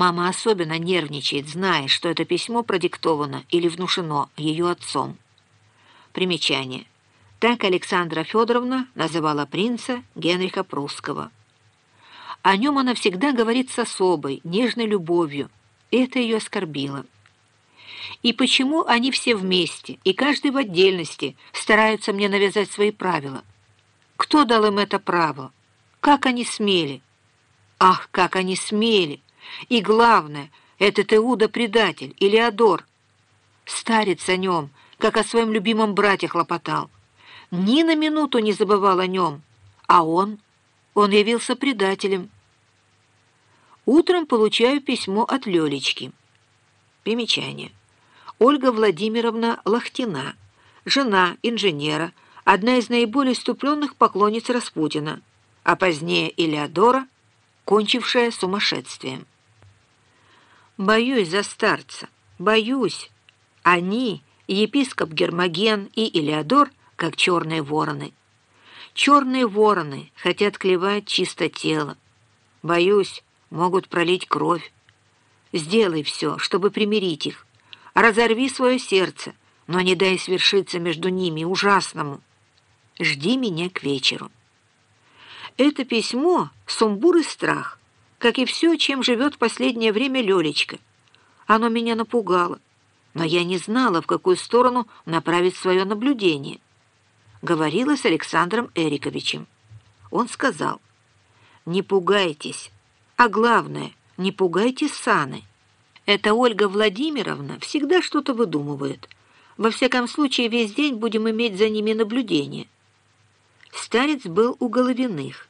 Мама особенно нервничает, зная, что это письмо продиктовано или внушено ее отцом. Примечание. Так Александра Федоровна называла принца Генриха Прусского. О нем она всегда говорит с особой, нежной любовью, это ее оскорбило. И почему они все вместе, и каждый в отдельности, стараются мне навязать свои правила? Кто дал им это право? Как они смели? Ах, как они смели! И главное, этот Иуда предатель, Илеодор. Старец о нем, как о своем любимом брате хлопотал. Ни на минуту не забывал о нем. А он? Он явился предателем. Утром получаю письмо от Лёлечки. Примечание. Ольга Владимировна Лохтина, жена инженера, одна из наиболее ступленных поклонниц Распутина, а позднее Илеодора, кончившая сумасшествием. Боюсь за старца, боюсь. Они, епископ Гермоген и Илеодор, как черные вороны. Черные вороны хотят клевать чисто тело. Боюсь, могут пролить кровь. Сделай все, чтобы примирить их. Разорви свое сердце, но не дай свершиться между ними ужасному. Жди меня к вечеру. Это письмо — сумбур и страх как и все, чем живет в последнее время Лелечка. Оно меня напугало, но я не знала, в какую сторону направить свое наблюдение. Говорила с Александром Эриковичем. Он сказал, «Не пугайтесь, а главное, не пугайте Саны. Эта Ольга Владимировна всегда что-то выдумывает. Во всяком случае, весь день будем иметь за ними наблюдение». Старец был у Головиных.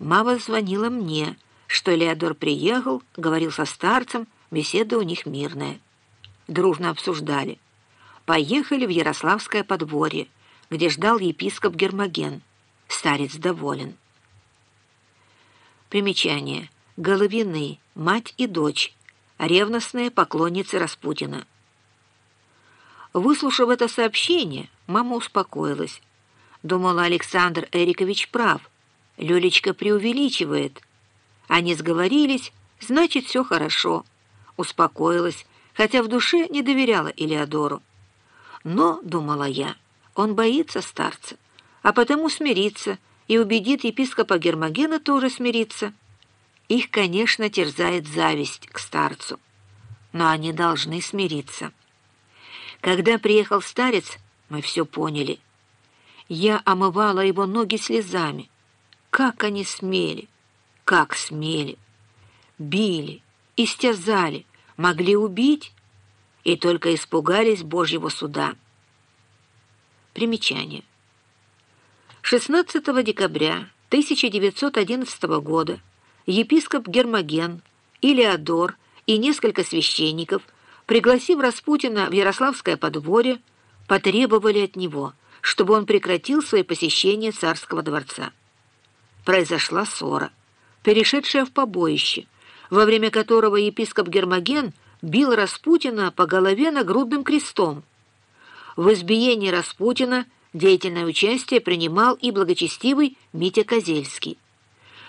Мама звонила мне, что Леодор приехал, говорил со старцем, беседа у них мирная. Дружно обсуждали. Поехали в Ярославское подворье, где ждал епископ Гермоген. Старец доволен. Примечание. Головины, мать и дочь, ревностные поклонницы Распутина. Выслушав это сообщение, мама успокоилась. Думала, Александр Эрикович прав. Лёлечка преувеличивает – они сговорились, значит, все хорошо. Успокоилась, хотя в душе не доверяла Илеодору. Но, думала я, он боится старца, а потому смирится и убедит епископа Гермогена тоже смириться. Их, конечно, терзает зависть к старцу, но они должны смириться. Когда приехал старец, мы все поняли. Я омывала его ноги слезами. Как они смели! Как смели! Били, истязали, могли убить и только испугались Божьего суда. Примечание. 16 декабря 1911 года епископ Гермоген, Илеодор и несколько священников, пригласив Распутина в Ярославское подворье, потребовали от него, чтобы он прекратил свои посещения царского дворца. Произошла ссора перешедшее в побоище, во время которого епископ Гермоген бил Распутина по голове нагрудным крестом. В избиении Распутина деятельное участие принимал и благочестивый Митя Козельский.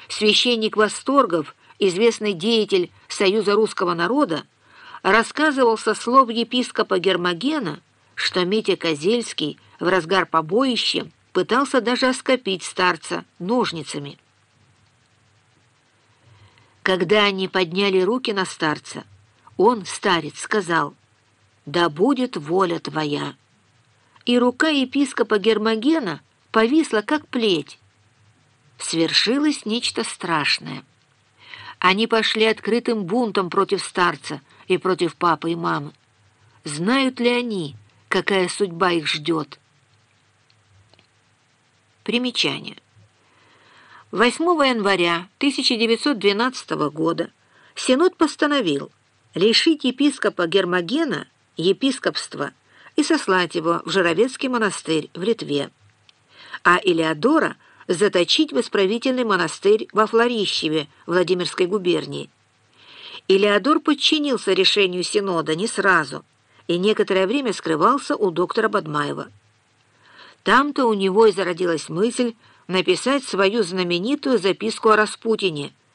Священник Восторгов, известный деятель Союза русского народа, рассказывал со слов епископа Гермогена, что Митя Козельский в разгар побоища пытался даже оскопить старца ножницами. Когда они подняли руки на старца, он, старец, сказал, «Да будет воля твоя». И рука епископа Гермогена повисла, как плеть. Свершилось нечто страшное. Они пошли открытым бунтом против старца и против папы и мамы. Знают ли они, какая судьба их ждет? Примечание. 8 января 1912 года Синод постановил лишить епископа Гермогена епископства и сослать его в Жировецкий монастырь в Литве, а Илеодора заточить в исправительный монастырь во Флорищеве Владимирской губернии. Илеодор подчинился решению Синода не сразу и некоторое время скрывался у доктора Бадмаева. Там-то у него и зародилась мысль написать свою знаменитую записку о Распутине –